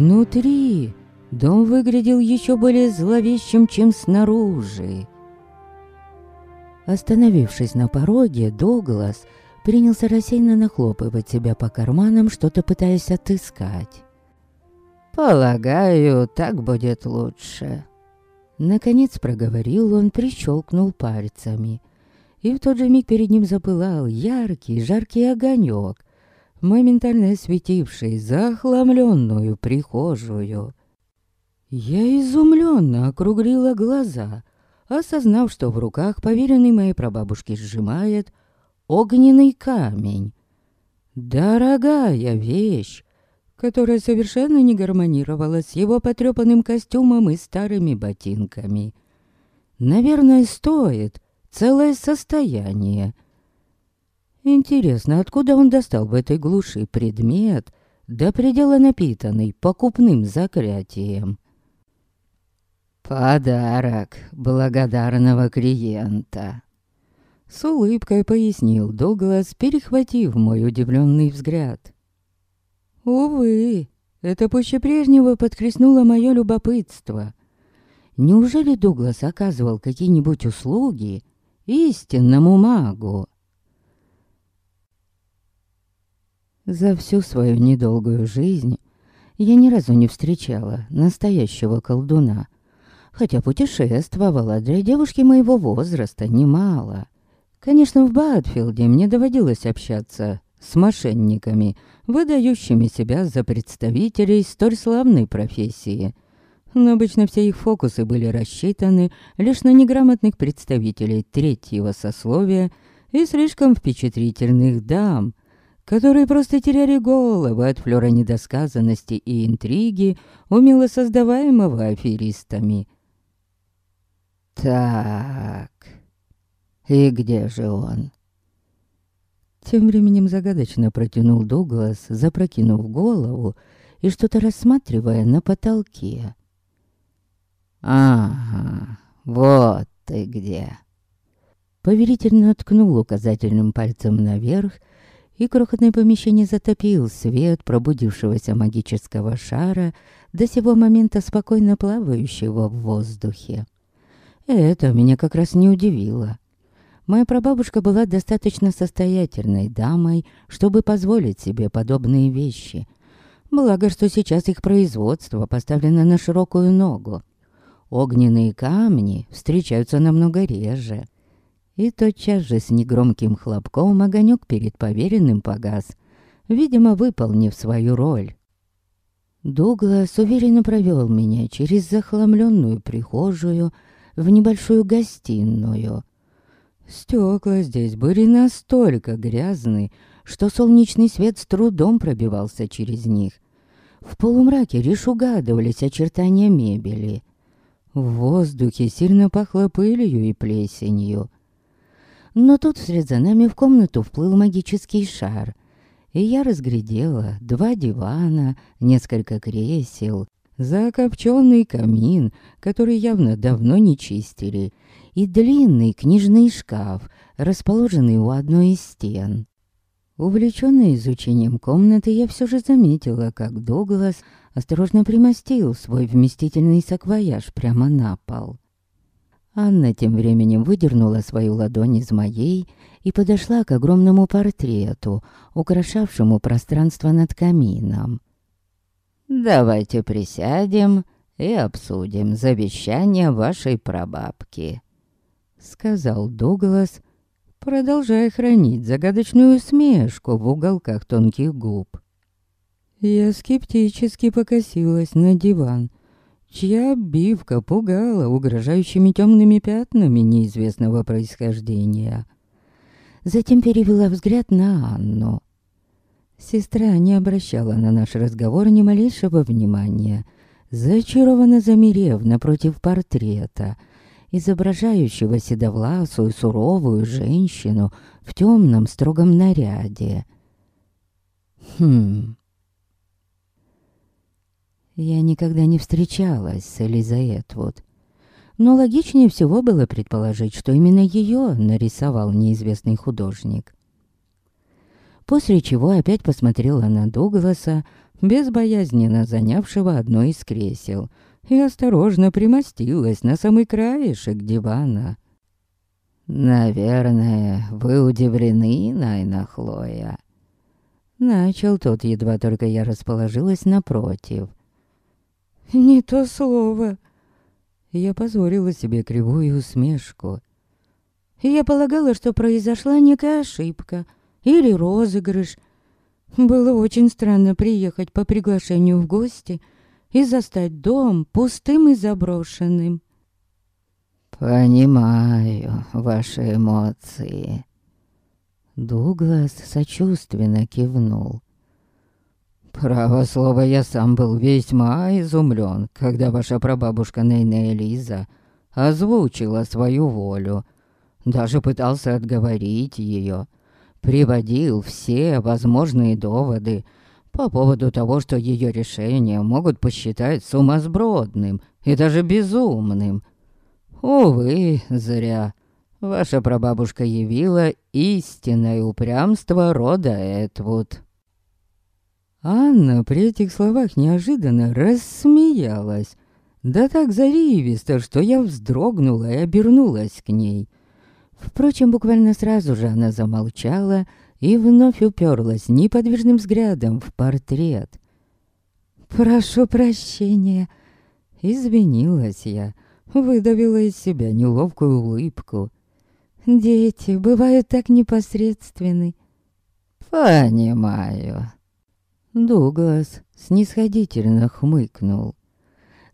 Внутри дом выглядел еще более зловещим, чем снаружи. Остановившись на пороге, Дуглас принялся рассеянно нахлопывать себя по карманам, что-то пытаясь отыскать. «Полагаю, так будет лучше». Наконец проговорил он, прищелкнул пальцами. И в тот же миг перед ним запылал яркий, жаркий огонек, моментально осветивший захламленную прихожую. Я изумленно округлила глаза, осознав, что в руках поверенный моей прабабушки сжимает огненный камень. Дорогая вещь, которая совершенно не гармонировала с его потрепанным костюмом и старыми ботинками. Наверное, стоит целое состояние. Интересно, откуда он достал в этой глуши предмет, до предела напитанный покупным заклятием? «Подарок благодарного клиента», — с улыбкой пояснил Дуглас, перехватив мой удивленный взгляд. Увы, это пуще прежнего подкреснуло мое любопытство. Неужели Дуглас оказывал какие-нибудь услуги истинному магу? За всю свою недолгую жизнь я ни разу не встречала настоящего колдуна — хотя путешествовала для девушки моего возраста немало. Конечно, в Бадфилде мне доводилось общаться с мошенниками, выдающими себя за представителей столь славной профессии. Но обычно все их фокусы были рассчитаны лишь на неграмотных представителей третьего сословия и слишком впечатлительных дам, которые просто теряли головы от флёра недосказанности и интриги, умело создаваемого аферистами – так, и где же он? Тем временем загадочно протянул Дуглас, запрокинув голову и что-то рассматривая на потолке. «Ага, вот ты где!» Поверительно ткнул указательным пальцем наверх, и крохотное помещение затопил свет пробудившегося магического шара, до сего момента спокойно плавающего в воздухе. Это меня как раз не удивило. Моя прабабушка была достаточно состоятельной дамой, чтобы позволить себе подобные вещи. Благо, что сейчас их производство поставлено на широкую ногу. Огненные камни встречаются намного реже. И тотчас же с негромким хлопком огонек перед поверенным погас, видимо, выполнив свою роль. Дуглас уверенно провел меня через захламленную прихожую, в небольшую гостиную. Стекла здесь были настолько грязны, что солнечный свет с трудом пробивался через них. В полумраке лишь угадывались очертания мебели. В воздухе сильно пахло пылью и плесенью. Но тут вслед за нами в комнату вплыл магический шар, и я разглядела два дивана, несколько кресел, закопченный камин, который явно давно не чистили, и длинный книжный шкаф, расположенный у одной из стен. Увлечённая изучением комнаты, я все же заметила, как Дуглас осторожно примостил свой вместительный саквояж прямо на пол. Анна тем временем выдернула свою ладонь из моей и подошла к огромному портрету, украшавшему пространство над камином. Давайте присядем и обсудим завещание вашей прабабки», — сказал Дуглас, продолжая хранить загадочную усмешку в уголках тонких губ. Я скептически покосилась на диван, чья обивка пугала угрожающими темными пятнами неизвестного происхождения. Затем перевела взгляд на Анну. Сестра не обращала на наш разговор ни малейшего внимания, зачарованно замерев напротив портрета, изображающего седовласую суровую женщину в темном строгом наряде. Хм... Я никогда не встречалась с Элизаэтвуд, но логичнее всего было предположить, что именно ее нарисовал неизвестный художник. После чего опять посмотрела на Дугласа, безбоязненно занявшего одно из кресел, и осторожно примостилась на самый краешек дивана. «Наверное, вы удивлены, Найна Хлоя?» Начал тот, едва только я расположилась напротив. «Не то слово!» Я позволила себе кривую усмешку. Я полагала, что произошла некая ошибка или розыгрыш. Было очень странно приехать по приглашению в гости и застать дом пустым и заброшенным. «Понимаю ваши эмоции». Дуглас сочувственно кивнул. Право слово, я сам был весьма изумлен, когда ваша прабабушка Нейна Элиза озвучила свою волю. Даже пытался отговорить ее. Приводил все возможные доводы по поводу того, что ее решения могут посчитать сумасбродным и даже безумным. Увы, зря. Ваша прабабушка явила истинное упрямство рода Этвуд. Анна при этих словах неожиданно рассмеялась. Да так заривисто, что я вздрогнула и обернулась к ней. Впрочем, буквально сразу же она замолчала и вновь уперлась неподвижным взглядом в портрет. «Прошу прощения», — извинилась я, выдавила из себя неловкую улыбку. «Дети бывают так непосредственны». «Понимаю», Дуглас снисходительно хмыкнул.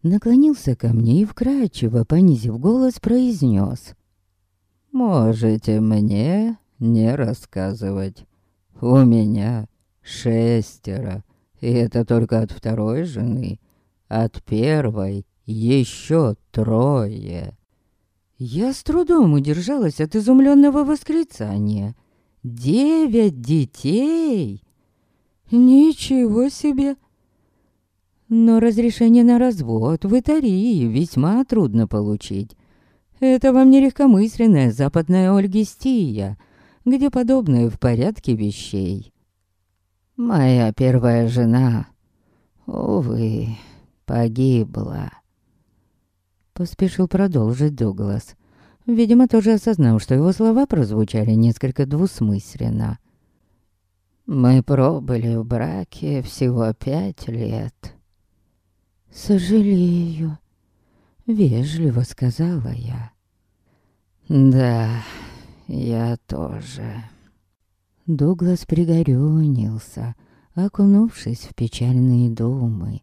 Наклонился ко мне и вкрадчиво, понизив голос, произнес. «Можете мне не рассказывать. У меня шестеро, и это только от второй жены. От первой еще трое». Я с трудом удержалась от изумленного восклицания. «Девять детей!» Ничего себе! Но разрешение на развод в Итарии весьма трудно получить. Это вам не легкомысленная западная Ольгистия, где подобное в порядке вещей. Моя первая жена, увы, погибла. Поспешил продолжить Дуглас. Видимо, тоже осознал, что его слова прозвучали несколько двусмысленно. Мы пробыли в браке всего пять лет. Сожалею, вежливо сказала я. Да, я тоже. Дуглас пригорюнился, окунувшись в печальные думы.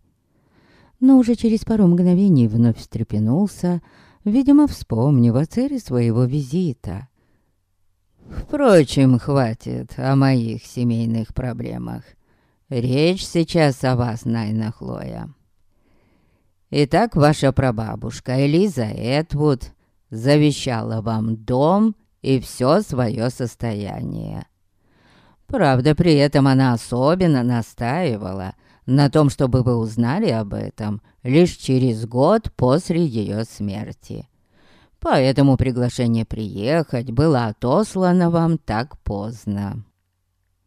Но уже через пару мгновений вновь встрепенулся, видимо, вспомнив о цели своего визита. Впрочем, хватит о моих семейных проблемах. Речь сейчас о вас, Найна Хлоя. Итак, ваша прабабушка Элиза Этвуд завещала вам дом и все свое состояние. Правда, при этом она особенно настаивала на том, чтобы вы узнали об этом лишь через год после ее смерти. Поэтому приглашение приехать было отослано вам так поздно.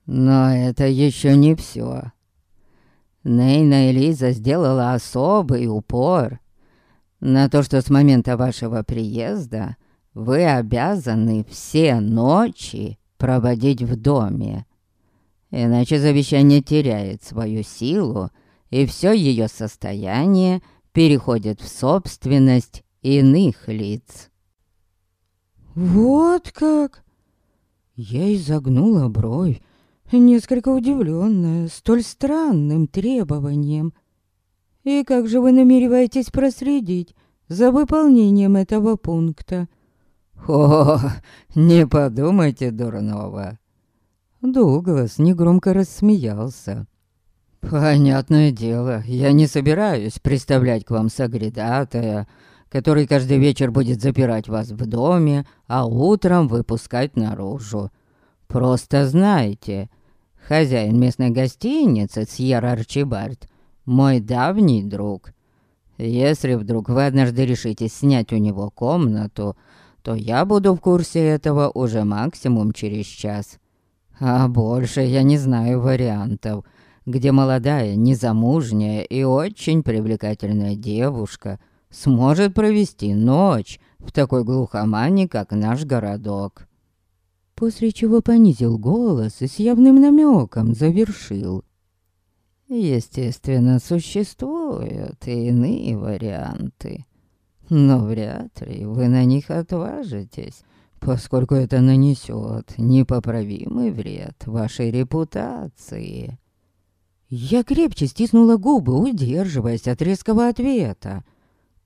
Но это еще не все. Нейна Элиза сделала особый упор на то, что с момента вашего приезда вы обязаны все ночи проводить в доме. Иначе завещание теряет свою силу, и все ее состояние переходит в собственность иных лиц. «Вот как!» Я изогнула бровь, несколько удивленная столь странным требованием. «И как же вы намереваетесь проследить за выполнением этого пункта?» «О, не подумайте дурного!» Дуглас негромко рассмеялся. «Понятное дело, я не собираюсь представлять к вам соглядатая, который каждый вечер будет запирать вас в доме, а утром выпускать наружу. Просто знайте, хозяин местной гостиницы Сьерра Арчибальд мой давний друг. Если вдруг вы однажды решите снять у него комнату, то я буду в курсе этого уже максимум через час. А больше я не знаю вариантов, где молодая, незамужняя и очень привлекательная девушка сможет провести ночь в такой глухомане, как наш городок. После чего понизил голос и с явным намеком завершил. Естественно, существуют и иные варианты, но вряд ли вы на них отважитесь, поскольку это нанесет непоправимый вред вашей репутации. Я крепче стиснула губы, удерживаясь от резкого ответа.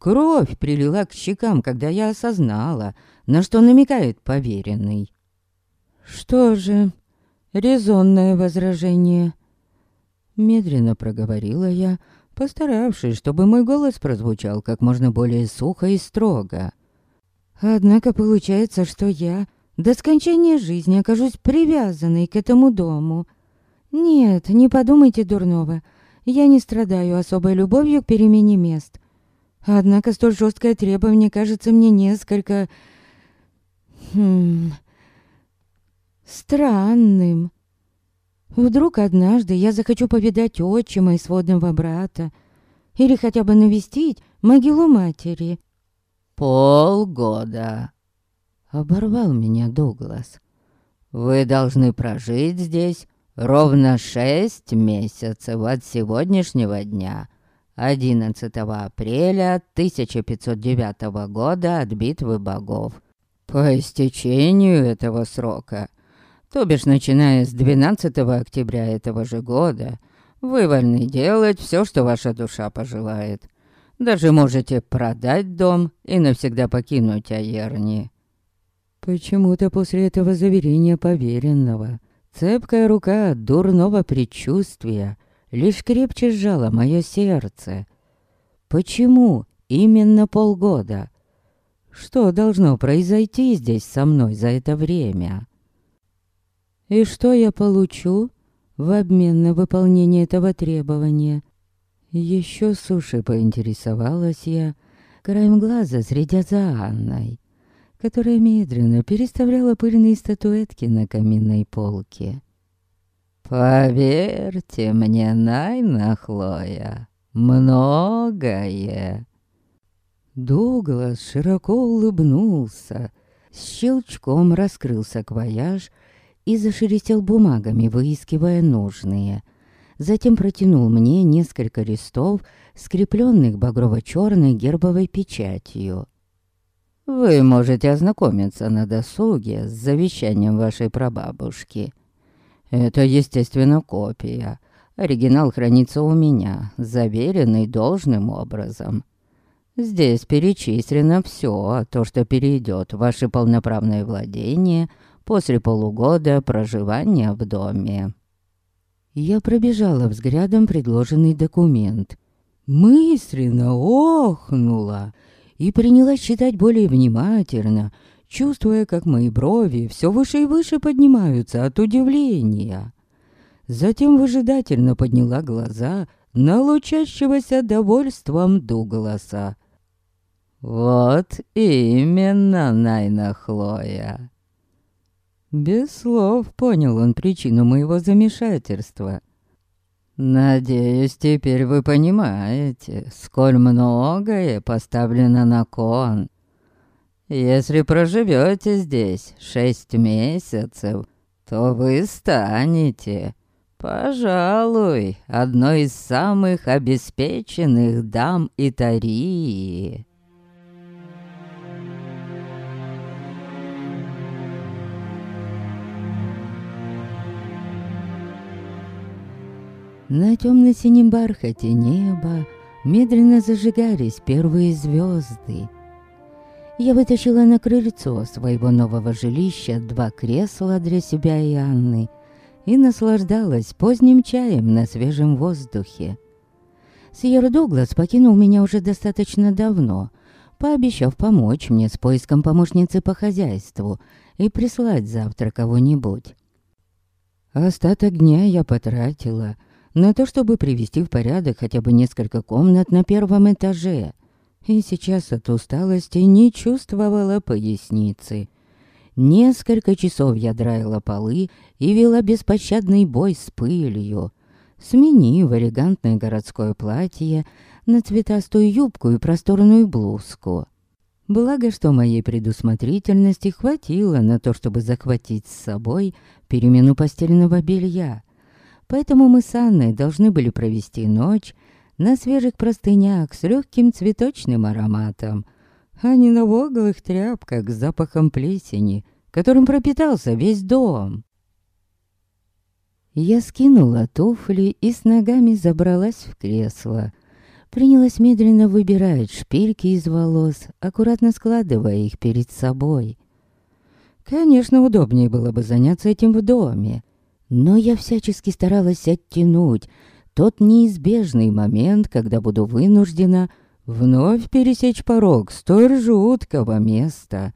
Кровь прилила к щекам, когда я осознала, на что намекает поверенный. Что же, резонное возражение. Медленно проговорила я, постаравшись, чтобы мой голос прозвучал как можно более сухо и строго. Однако получается, что я до скончания жизни окажусь привязанной к этому дому. Нет, не подумайте дурного. Я не страдаю особой любовью к перемене мест. Однако столь жесткое требование кажется мне несколько... Хм... Странным. Вдруг однажды я захочу повидать отчима и сводного брата. Или хотя бы навестить могилу матери. «Полгода», — оборвал меня Дуглас. «Вы должны прожить здесь ровно шесть месяцев от сегодняшнего дня, 11 апреля 1509 года от битвы богов. По истечению этого срока, то бишь начиная с 12 октября этого же года, вы вольны делать все, что ваша душа пожелает». Даже можете продать дом и навсегда покинуть Аерни. Почему-то после этого заверения поверенного цепкая рука дурного предчувствия лишь крепче сжала мое сердце. Почему именно полгода? Что должно произойти здесь со мной за это время? И что я получу в обмен на выполнение этого требования? Еще суши поинтересовалась я, краем глаза следя за Анной, которая медленно переставляла пыльные статуэтки на каминной полке. «Поверьте мне, Найна Хлоя, многое!» Дуглас широко улыбнулся, щелчком раскрылся квояж и зашелестел бумагами, выискивая нужные — Затем протянул мне несколько листов, скрепленных багрово-черной гербовой печатью. «Вы можете ознакомиться на досуге с завещанием вашей прабабушки. Это, естественно, копия. Оригинал хранится у меня, заверенный должным образом. Здесь перечислено все, то, что перейдет в ваше полноправное владение после полугода проживания в доме. Я пробежала взглядом предложенный документ. Мысленно охнула и принялась читать более внимательно, чувствуя, как мои брови все выше и выше поднимаются от удивления. Затем выжидательно подняла глаза на лучащегося довольством Дугласа. «Вот именно, Найна Хлоя!» Без слов понял он причину моего замешательства. «Надеюсь, теперь вы понимаете, сколь многое поставлено на кон. Если проживете здесь шесть месяцев, то вы станете, пожалуй, одной из самых обеспеченных дам Итарии». На темно-синем бархате неба медленно зажигались первые звезды. Я вытащила на крыльцо своего нового жилища два кресла для себя и Анны и наслаждалась поздним чаем на свежем воздухе. Сьер Дуглас покинул меня уже достаточно давно, пообещав помочь мне с поиском помощницы по хозяйству и прислать завтра кого-нибудь. Остаток дня я потратила — на то, чтобы привести в порядок хотя бы несколько комнат на первом этаже. И сейчас от усталости не чувствовала поясницы. Несколько часов я драила полы и вела беспощадный бой с пылью. Сменив элегантное городское платье на цветастую юбку и просторную блузку. Благо, что моей предусмотрительности хватило на то, чтобы захватить с собой перемену постельного белья. Поэтому мы с Анной должны были провести ночь на свежих простынях с легким цветочным ароматом, а не на воглых тряпках с запахом плесени, которым пропитался весь дом. Я скинула туфли и с ногами забралась в кресло. Принялась медленно выбирать шпильки из волос, аккуратно складывая их перед собой. Конечно, удобнее было бы заняться этим в доме, но я всячески старалась оттянуть тот неизбежный момент, когда буду вынуждена вновь пересечь порог столь жуткого места.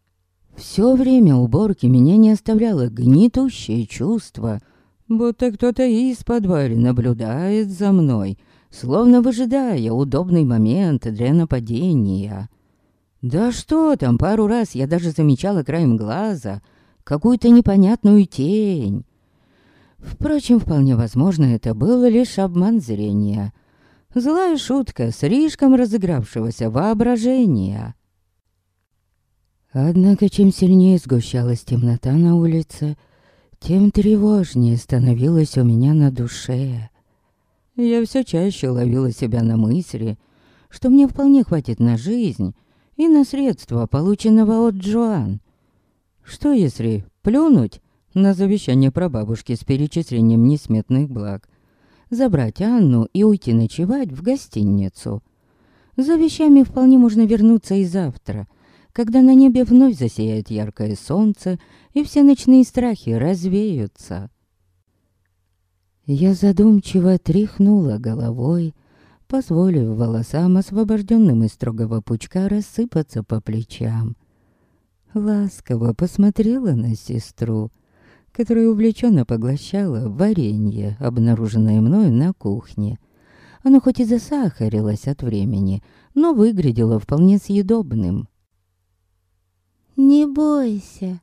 Все время уборки меня не оставляло гнетущее чувство, будто кто-то из подвали наблюдает за мной, словно выжидая удобный момент для нападения. Да что там, пару раз я даже замечала краем глаза какую-то непонятную тень. Впрочем, вполне возможно, это был лишь обман зрения. Злая шутка слишком разыгравшегося воображения. Однако, чем сильнее сгущалась темнота на улице, тем тревожнее становилось у меня на душе. Я все чаще ловила себя на мысли, что мне вполне хватит на жизнь и на средства, полученного от Джоан. Что если плюнуть на завещание прабабушки с перечислением несметных благ, забрать Анну и уйти ночевать в гостиницу? За вещами вполне можно вернуться и завтра, когда на небе вновь засияет яркое солнце, и все ночные страхи развеются. Я задумчиво тряхнула головой, позволив волосам, освобожденным из строгого пучка, рассыпаться по плечам. Ласково посмотрела на сестру, которая увлеченно поглощала варенье, обнаруженное мною на кухне. Оно хоть и засахарилось от времени, но выглядело вполне съедобным. «Не бойся!»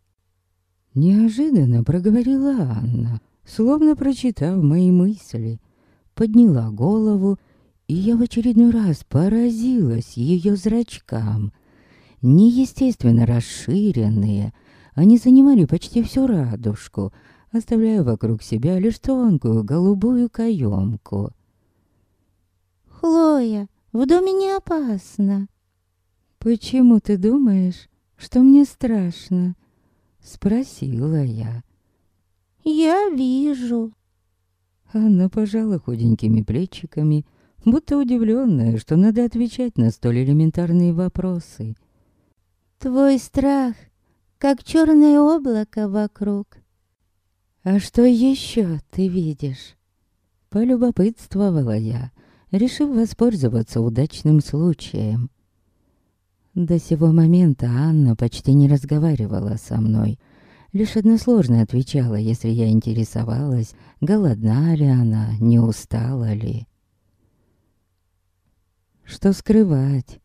Неожиданно проговорила Анна, словно прочитав мои мысли. Подняла голову, и я в очередной раз поразилась ее зрачкам. Неестественно расширенные, они занимали почти всю радужку, оставляя вокруг себя лишь тонкую голубую каемку. «Хлоя, в доме не опасно!» «Почему ты думаешь, что мне страшно?» Спросила я. «Я вижу». Анна пожала худенькими плечиками, будто удивленная, что надо отвечать на столь элементарные вопросы. «Твой страх, как черное облако вокруг». «А что еще ты видишь?» Полюбопытствовала я, решив воспользоваться удачным случаем. До сего момента Анна почти не разговаривала со мной. Лишь односложно отвечала, если я интересовалась, голодна ли она, не устала ли. Что скрывать?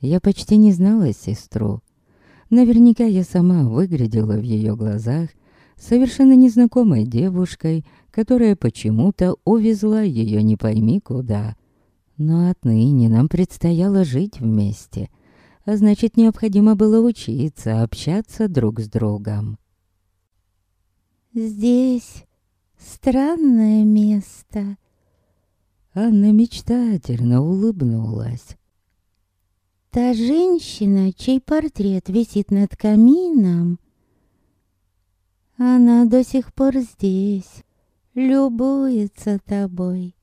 Я почти не знала сестру. Наверняка я сама выглядела в ее глазах совершенно незнакомой девушкой, которая почему-то увезла ее не пойми куда. Но отныне нам предстояло жить вместе — а значит, необходимо было учиться общаться друг с другом. «Здесь странное место». Анна мечтательно улыбнулась. «Та женщина, чей портрет висит над камином, она до сих пор здесь, любуется тобой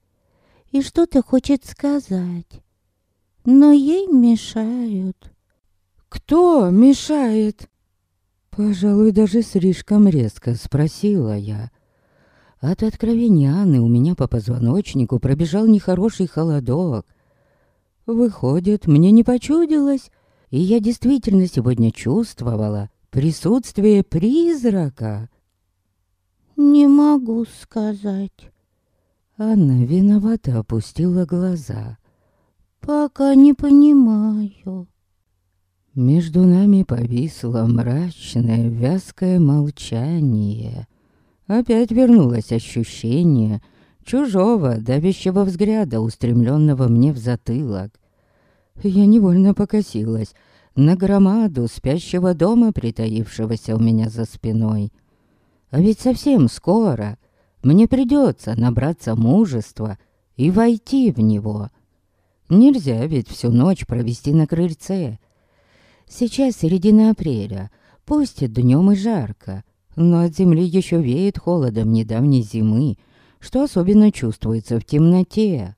и что-то хочет сказать, но ей мешают. «Кто мешает?» Пожалуй, даже слишком резко спросила я. От откровения Анны у меня по позвоночнику пробежал нехороший холодок. Выходит, мне не почудилось, и я действительно сегодня чувствовала присутствие призрака. «Не могу сказать». Анна виновато опустила глаза. «Пока не понимаю». Между нами повисло мрачное, вязкое молчание. Опять вернулось ощущение чужого, давящего взгляда, устремленного мне в затылок. Я невольно покосилась на громаду спящего дома, притаившегося у меня за спиной. А ведь совсем скоро мне придется набраться мужества и войти в него. Нельзя ведь всю ночь провести на крыльце. Сейчас середина апреля, пусть днем и жарко, но от земли еще веет холодом недавней зимы, что особенно чувствуется в темноте.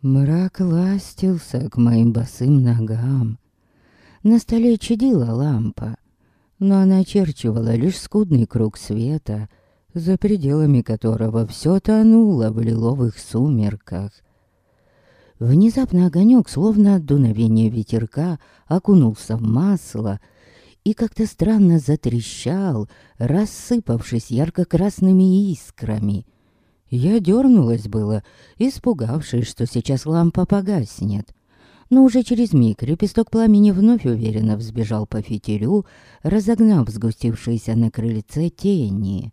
Мрак ластился к моим босым ногам. На столе чадила лампа, но она очерчивала лишь скудный круг света, за пределами которого все тонуло в лиловых сумерках. Внезапно огонек, словно от дуновения ветерка, окунулся в масло и как-то странно затрещал, рассыпавшись ярко-красными искрами. Я дернулась было, испугавшись, что сейчас лампа погаснет. Но уже через миг лепесток пламени вновь уверенно взбежал по фитилю, разогнав сгустившиеся на крыльце тени.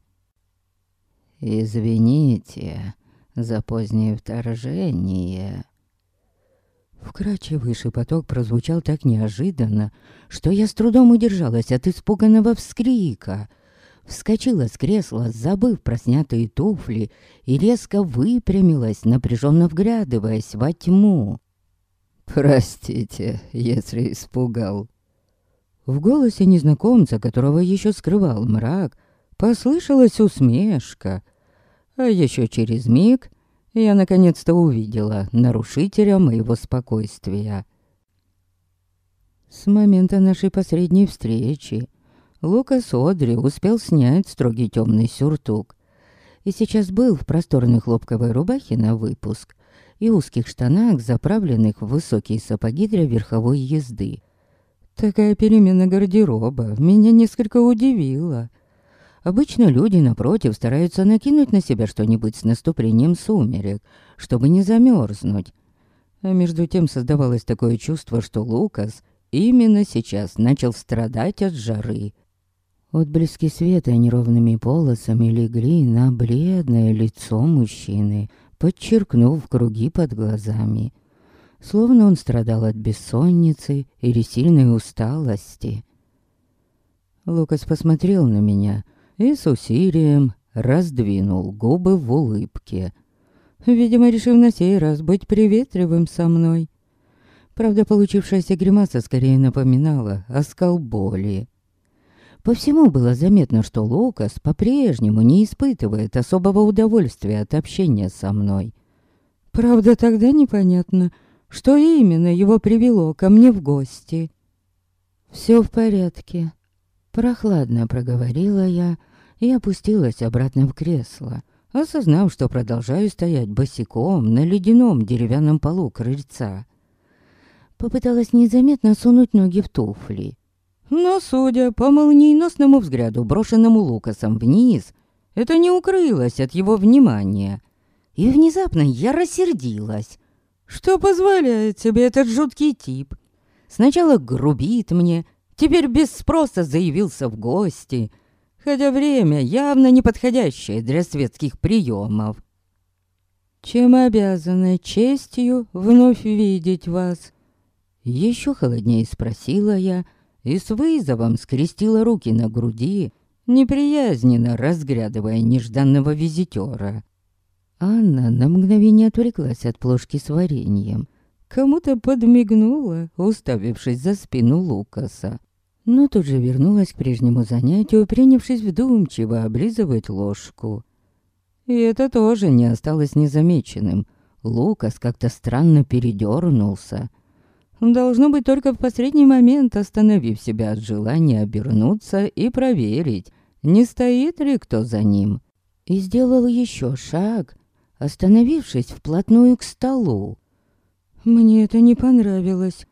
«Извините за позднее вторжение», Вкрадчивый шепоток прозвучал так неожиданно, что я с трудом удержалась от испуганного вскрика. Вскочила с кресла, забыв про снятые туфли, и резко выпрямилась, напряженно вглядываясь во тьму. «Простите, если испугал». В голосе незнакомца, которого еще скрывал мрак, послышалась усмешка. А еще через миг я наконец-то увидела нарушителя моего спокойствия. С момента нашей последней встречи Лукас Одри успел снять строгий темный сюртук и сейчас был в просторной хлопковой рубахе на выпуск и узких штанах, заправленных в высокие сапоги для верховой езды. Такая перемена гардероба меня несколько удивила — Обычно люди, напротив, стараются накинуть на себя что-нибудь с наступлением сумерек, чтобы не замерзнуть. А между тем создавалось такое чувство, что Лукас именно сейчас начал страдать от жары. Отблески света неровными полосами легли на бледное лицо мужчины, подчеркнув круги под глазами. Словно он страдал от бессонницы или сильной усталости. Лукас посмотрел на меня — и с усилием раздвинул губы в улыбке. Видимо, решив на сей раз быть приветливым со мной. Правда, получившаяся гримаса скорее напоминала оскал боли. По всему было заметно, что Лукас по-прежнему не испытывает особого удовольствия от общения со мной. Правда, тогда непонятно, что именно его привело ко мне в гости. «Все в порядке», — прохладно проговорила я, — и опустилась обратно в кресло, осознав, что продолжаю стоять босиком на ледяном деревянном полу крыльца. Попыталась незаметно сунуть ноги в туфли. Но, судя по молниеносному взгляду, брошенному Лукасом вниз, это не укрылось от его внимания. И внезапно я рассердилась. Что позволяет себе этот жуткий тип? Сначала грубит мне, теперь без спроса заявился в гости, хотя время явно неподходящее для светских приемов. Чем обязана честью вновь видеть вас? Еще холоднее спросила я и с вызовом скрестила руки на груди, неприязненно разглядывая нежданного визитера. Анна на мгновение отвлеклась от плошки с вареньем. Кому-то подмигнула, уставившись за спину Лукаса но тут же вернулась к прежнему занятию, принявшись вдумчиво облизывать ложку. И это тоже не осталось незамеченным. Лукас как-то странно передернулся. Должно быть, только в последний момент остановив себя от желания обернуться и проверить, не стоит ли кто за ним. И сделал еще шаг, остановившись вплотную к столу. Мне это не понравилось.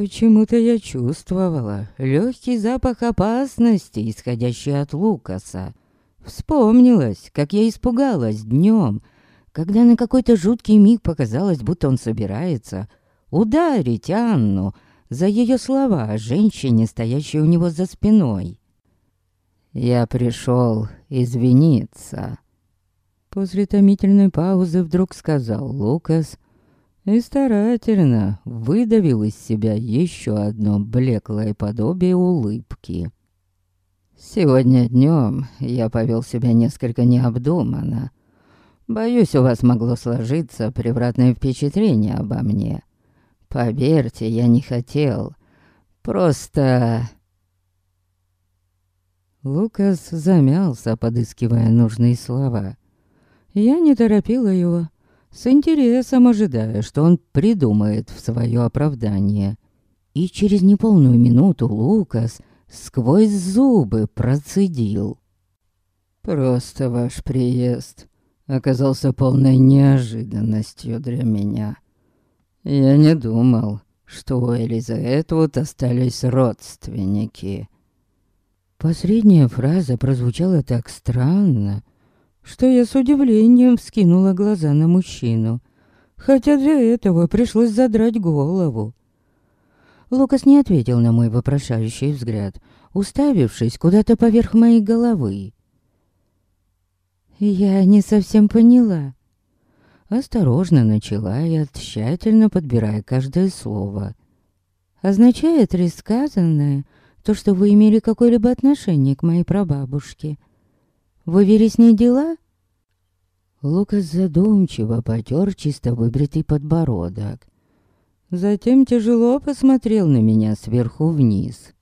Почему-то я чувствовала легкий запах опасности, исходящий от Лукаса. Вспомнилось, как я испугалась днем, когда на какой-то жуткий миг показалось, будто он собирается ударить Анну за ее слова о женщине, стоящей у него за спиной. «Я пришел извиниться». После томительной паузы вдруг сказал Лукас и старательно выдавил из себя еще одно блеклое подобие улыбки. «Сегодня днем я повел себя несколько необдуманно. Боюсь, у вас могло сложиться превратное впечатление обо мне. Поверьте, я не хотел. Просто...» Лукас замялся, подыскивая нужные слова. Я не торопила его, с интересом ожидая, что он придумает в свое оправдание. И через неполную минуту Лукас сквозь зубы процедил. «Просто ваш приезд оказался полной неожиданностью для меня. Я не думал, что у Элиза Этвуд остались родственники». Последняя фраза прозвучала так странно, что я с удивлением вскинула глаза на мужчину, хотя для этого пришлось задрать голову. Лукас не ответил на мой вопрошающий взгляд, уставившись куда-то поверх моей головы. Я не совсем поняла. Осторожно начала я, тщательно подбирая каждое слово. Означает ли сказанное то, что вы имели какое-либо отношение к моей прабабушке? С ней дела? Лукас задумчиво потер чисто выбритый подбородок. Затем тяжело посмотрел на меня сверху вниз.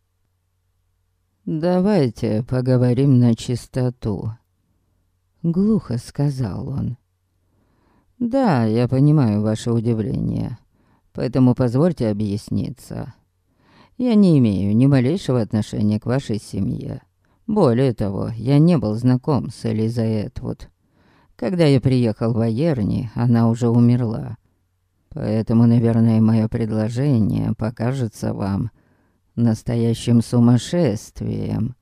«Давайте поговорим на чистоту», — глухо сказал он. «Да, я понимаю ваше удивление, поэтому позвольте объясниться. Я не имею ни малейшего отношения к вашей семье. Более того, я не был знаком с Элизой Этвуд. Когда я приехал в Аерни, она уже умерла. Поэтому, наверное, мое предложение покажется вам настоящим сумасшествием.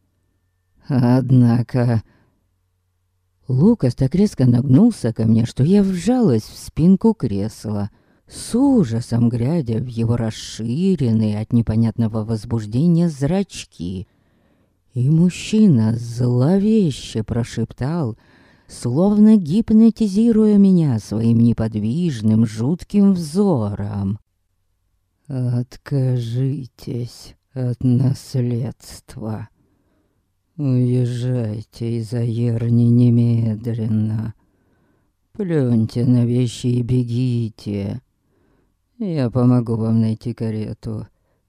Однако... Лукас так резко нагнулся ко мне, что я вжалась в спинку кресла, с ужасом глядя в его расширенные от непонятного возбуждения зрачки. И мужчина зловеще прошептал, словно гипнотизируя меня своим неподвижным, жутким взором. «Откажитесь от наследства». Уезжайте из Аерни немедленно. Плюньте на вещи и бегите. Я помогу вам найти карету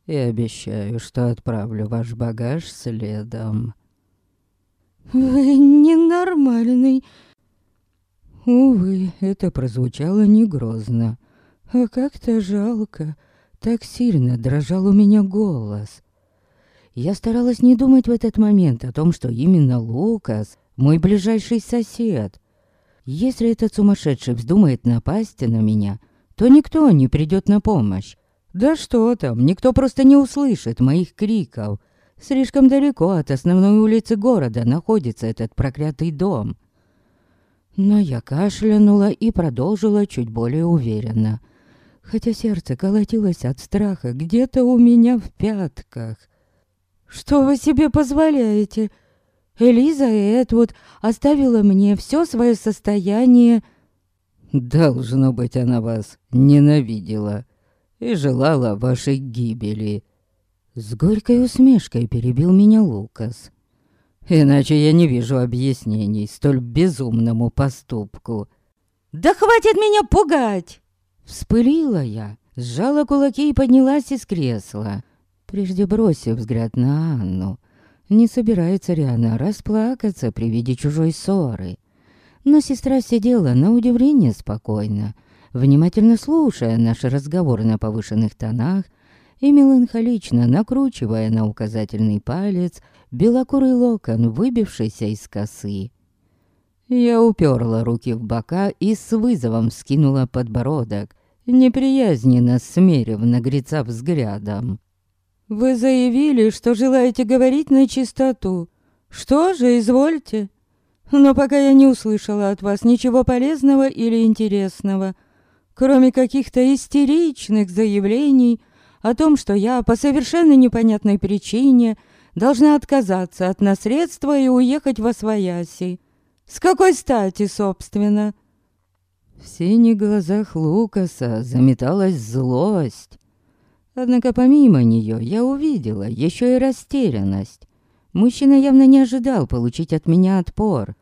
и обещаю, что отправлю ваш багаж следом. Вы ненормальный. Увы, это прозвучало не грозно, а как-то жалко. Так сильно дрожал у меня голос. Я старалась не думать в этот момент о том, что именно Лукас — мой ближайший сосед. Если этот сумасшедший вздумает напасть на меня, то никто не придет на помощь. Да что там, никто просто не услышит моих криков. Слишком далеко от основной улицы города находится этот проклятый дом. Но я кашлянула и продолжила чуть более уверенно. Хотя сердце колотилось от страха где-то у меня в пятках. «Что вы себе позволяете? Элиза Этвуд оставила мне все свое состояние...» «Должно быть, она вас ненавидела и желала вашей гибели». С горькой усмешкой перебил меня Лукас. «Иначе я не вижу объяснений столь безумному поступку». «Да хватит меня пугать!» Вспылила я, сжала кулаки и поднялась из кресла прежде бросив взгляд на Анну. Не собирается ли она расплакаться при виде чужой ссоры? Но сестра сидела на удивление спокойно, внимательно слушая наши разговоры на повышенных тонах и меланхолично накручивая на указательный палец белокурый локон, выбившийся из косы. Я уперла руки в бока и с вызовом скинула подбородок, неприязненно смерив нагреца взглядом. Вы заявили, что желаете говорить на чистоту. Что же, извольте. Но пока я не услышала от вас ничего полезного или интересного, кроме каких-то истеричных заявлений о том, что я по совершенно непонятной причине должна отказаться от наследства и уехать во свояси. С какой стати, собственно?» В синих глазах Лукаса заметалась злость. Однако помимо нее я увидела еще и растерянность. Мужчина явно не ожидал получить от меня отпор.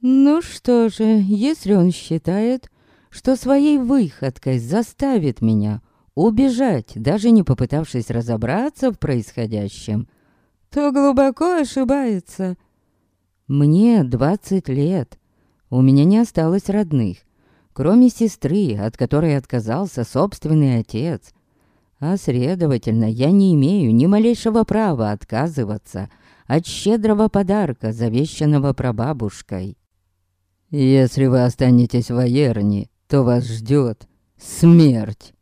Ну что же, если он считает, что своей выходкой заставит меня убежать, даже не попытавшись разобраться в происходящем, то глубоко ошибается. Мне двадцать лет. У меня не осталось родных, кроме сестры, от которой отказался собственный отец. А следовательно, я не имею ни малейшего права отказываться от щедрого подарка, завещанного прабабушкой. «Если вы останетесь в Аерне, то вас ждет смерть»,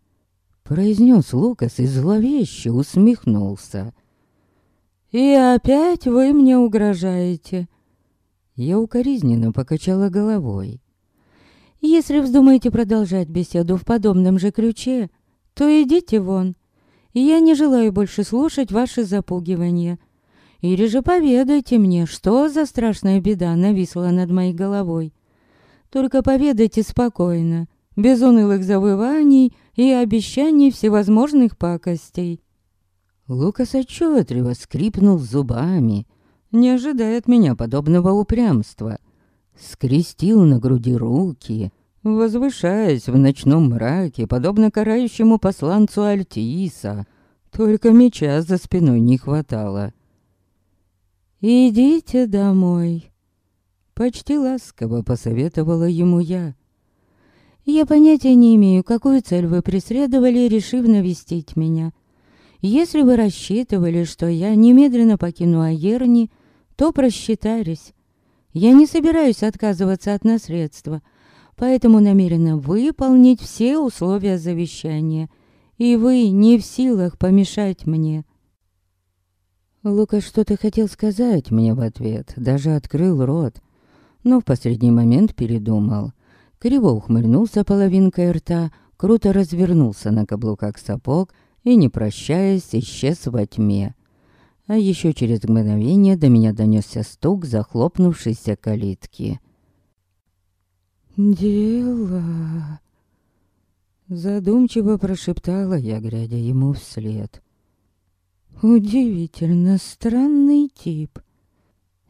произнес Лукас и зловеще усмехнулся. «И опять вы мне угрожаете?» Я укоризненно покачала головой. «Если вздумаете продолжать беседу в подобном же ключе, то идите вон. Я не желаю больше слушать ваши запугивания. Или же поведайте мне, что за страшная беда нависла над моей головой. Только поведайте спокойно, без унылых завываний и обещаний всевозможных пакостей». Лукас отчетливо скрипнул зубами, не ожидая от меня подобного упрямства. Скрестил на груди руки, возвышаясь в ночном мраке, подобно карающему посланцу Альтиса. Только меча за спиной не хватало. «Идите домой», — почти ласково посоветовала ему я. «Я понятия не имею, какую цель вы преследовали, решив навестить меня. Если вы рассчитывали, что я немедленно покину Аерни, то просчитались. Я не собираюсь отказываться от наследства, поэтому намерена выполнить все условия завещания, и вы не в силах помешать мне». Лука что-то хотел сказать мне в ответ, даже открыл рот, но в последний момент передумал. Криво ухмыльнулся половинкой рта, круто развернулся на каблуках сапог и, не прощаясь, исчез во тьме. А еще через мгновение до меня донесся стук захлопнувшейся калитки. «Дело...» Задумчиво прошептала я, глядя ему вслед. «Удивительно странный тип.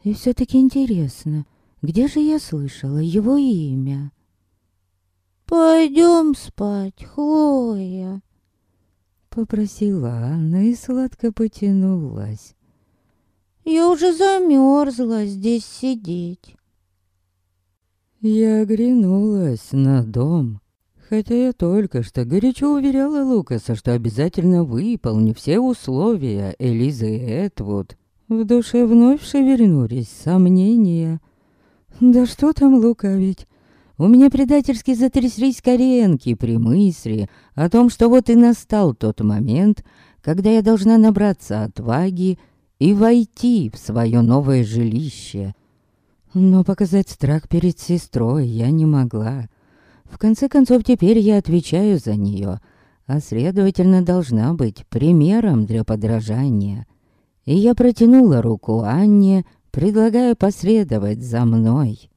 И все-таки интересно, где же я слышала его имя?» «Пойдем спать, Хлоя!» Попросила Анна и сладко потянулась. «Я уже замерзла здесь сидеть». Я оглянулась на дом, хотя я только что горячо уверяла Лукаса, что обязательно выполню все условия Элизы Этвуд. В душе вновь шевельнулись сомнения. Да что там лукавить? У меня предательски затряслись коренки при мысли о том, что вот и настал тот момент, когда я должна набраться отваги и войти в свое новое жилище. Но показать страх перед сестрой я не могла. В конце концов, теперь я отвечаю за нее, а следовательно, должна быть примером для подражания. И я протянула руку Анне, предлагая последовать за мной.